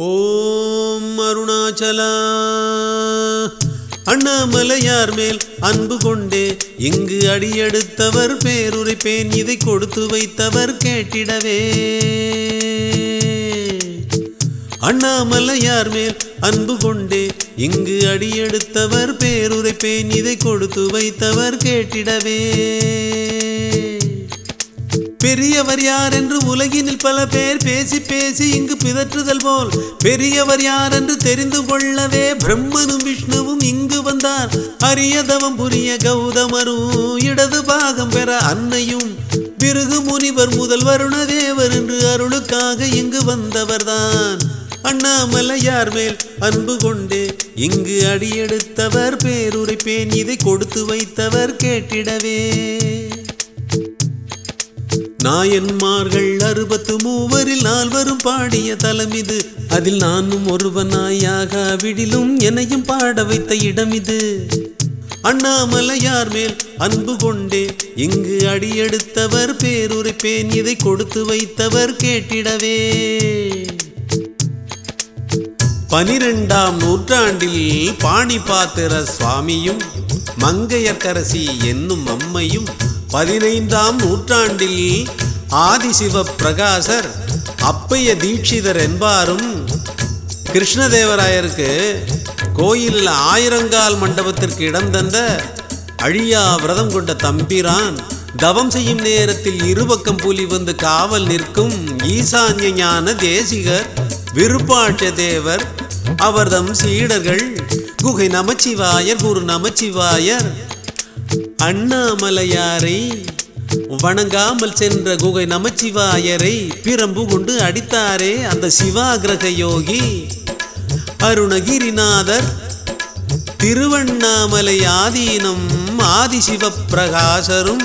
ஓம் அருணாச்சலா. அண்ணாமலையார் மேல் அன்பு கொண்டே இங்கு அடியெடுத்தவர் பேருரைப்பேன் இதை கொடுத்து வைத்தவர் கேட்டிடவே. அண்ணாமலையார் மேல் அன்பு கொண்டே இங்கு அடியெடுத்தவர் பேருரைப்பேன் இதை கொடுத்து வைத்தவர் கேட்டிடவே. பெரியவர் யார் என்று உலகினில் பல பேர் பேசி பேசி இங்கு பிதற்றுதல் போல் பெரியவர் யார் என்று தெரிந்து கொள்ளவே பிரம்மனும் விஷ்ணுவும் இங்கு வந்தார். அரியதவம் புரிய கௌதமரும் இடது பாகம் பெற அன்னையும் பிறகு முனிவர் முதல் வருணதேவர் என்று அருளுக்காக இங்கு வந்தவர்தான். அண்ணாமலையார் மேல் அன்பு கொண்டு இங்கு அடியெடுத்தவர் பேருரைப்பேன் இதை கொடுத்து வைத்தவர் கேட்டிடவே. நாயன்மார்கள் அறுபத்து மூவரில் நால்வரும் பாடிய தலம் இது. அதில் நானும் ஒருவனாயாக விடிலும் என்னையும் பாட வைத்த இடம் இது அண்ணாமலையார் மேல் அன்பு கொண்டே இங்கு அடியெடுத்தவர் பேருரைப்பேன் இதை கொடுத்து வைத்தவர் கேட்டிடவே. பனிரெண்டாம் நூற்றாண்டில் பாணி பாத்திர சுவாமியும் மங்கையர்கரசி என்னும் அம்மையும் பதினைந்தாம் நூற்றாண்டில் ஆதிசிவ பிரகாசர் அப்பைய தீட்சிதர் என்பாரும் கிருஷ்ணதேவராயருக்கு கோயிலில் ஆயிரங்கால் மண்டபத்திற்கு இடம் தந்த அழியா விரதம் கொண்ட தம்பிரான் தவம் செய்யும் நேரத்தில் இருபக்கம் புலி வந்து காவல் நிற்கும் ஈசான்ய ஞான தேசிகர் விருப்பாட்ச தேவர் அவர்தம் சீடர்கள் குகை நமச்சிவாயர் குரு நமச்சிவாயர் அண்ணாமலையாரை வணங்காமல் சென்ற குகை நமச்சிவாயரை பிரம்பு கொண்டு அடித்தாரே அந்த சிவாகிரக யோகி. அருணகிரிநாதர் திருவண்ணாமலை ஆதீனம் ஆதிசிவ பிரகாசரும்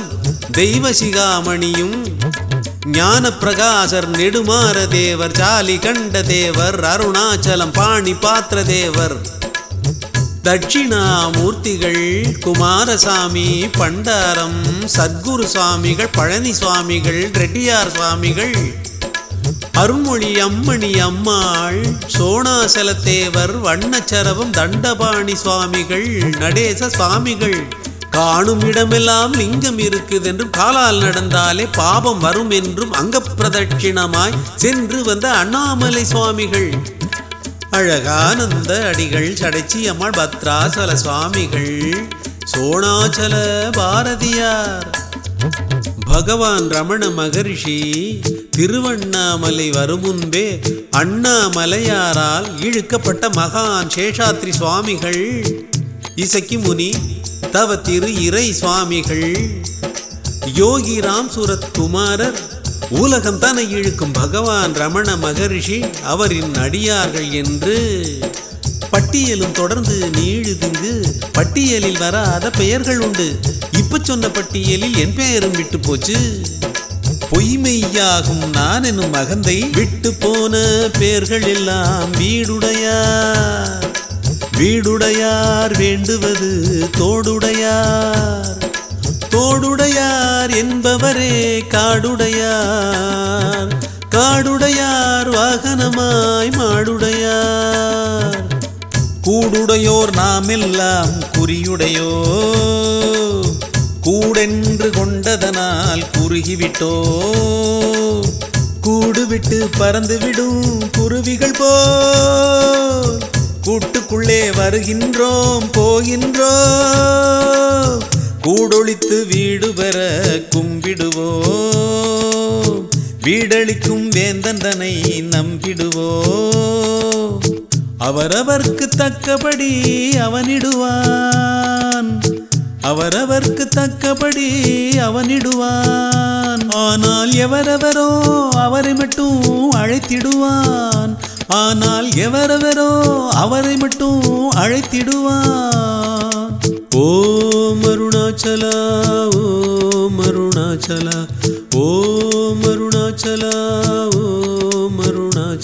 தெய்வ சிகாமணியும் ஞான பிரகாசர் நெடுமாற தேவர் ஜாலி கண்ட தேவர் அருணாச்சலம் பாணி பாத்திர தேவர் தட்சிணாமூர்த்திகள் குமாரசாமி பண்டாரம் சத்குரு சுவாமிகள் பழனி சுவாமிகள் ரெட்டியார் சுவாமிகள் அருண்மொழி அம்மணி அம்மாள் சோணாசலத்தேவர் வண்ணச்சரவம் தண்டபாணி சுவாமிகள் நடேச சுவாமிகள். காணும் இடமெல்லாம் லிங்கம் இருக்குது என்றும் காலால் நடந்தாலே பாபம் வரும் என்றும் அங்க பிரதட்சிணமாய் சென்று வந்த அண்ணாமலை சுவாமிகள். அழகானந்த அடிகள் சடைச்சி அம்மாள் பத்ராசல சுவாமிகள் சோணாச்சல பாரதியார். பகவான் ரமண மகரிஷி திருவண்ணாமலை வரும் முன்பே அண்ணாமலையாரால் இழுக்கப்பட்ட மகான் சேஷாத்ரி சுவாமிகள் இசக்கி முனி தவ திரு இறை சுவாமிகள் யோகி ராம் சுரத் குமாரர் உலகம் தன்னை இழுக்கும் பகவான் ரமண மகரிஷி அவரின் அடியார்கள் என்று பட்டியலும் தொடர்ந்து நீழுதுங்கு. பட்டியலில் வராத பெயர்கள் உண்டு. இப்ப சொன்ன பட்டியலில் என் பெயரும் விட்டு போச்சு பொய்மையாகும் நான் என்னும் மகந்தை விட்டு போன பெயர்கள் எல்லாம் வீடுடையார். வீடுடையார் வேண்டுவது தோடுடையார். கோடுடையார் என்பவரே காடுடையார். காடுடையார் வாகனமாய் மாடுடையார். கூடுடையோர் நாம் எல்லாம் குறியுடையோ கூடென்று கொண்டதனால் குறுகிவிட்டோ. கூடுவிட்டு பறந்துவிடும் குருவிகள் போ. கூட்டுக்குள்ளே வருகின்றோம் போகின்றோம். கூடொழித்து வீடு பெற கும்பிடுவோ. வீடளிக்கும் வேந்தந்தனை நம்பிடுவோ. அவரவர்க்கு தக்கபடி அவனிடுவான். அவரவர்க்கு தக்கபடி அவனிடுவான். ஆனால் எவரவரோ அவரை மட்டும் அழைத்திடுவான். ஆனால் எவரவரோ அவரை மட்டும் அழைத்திடுவான். ॐ मरुणा ॐ चला ॐ चल ॐ मरुणा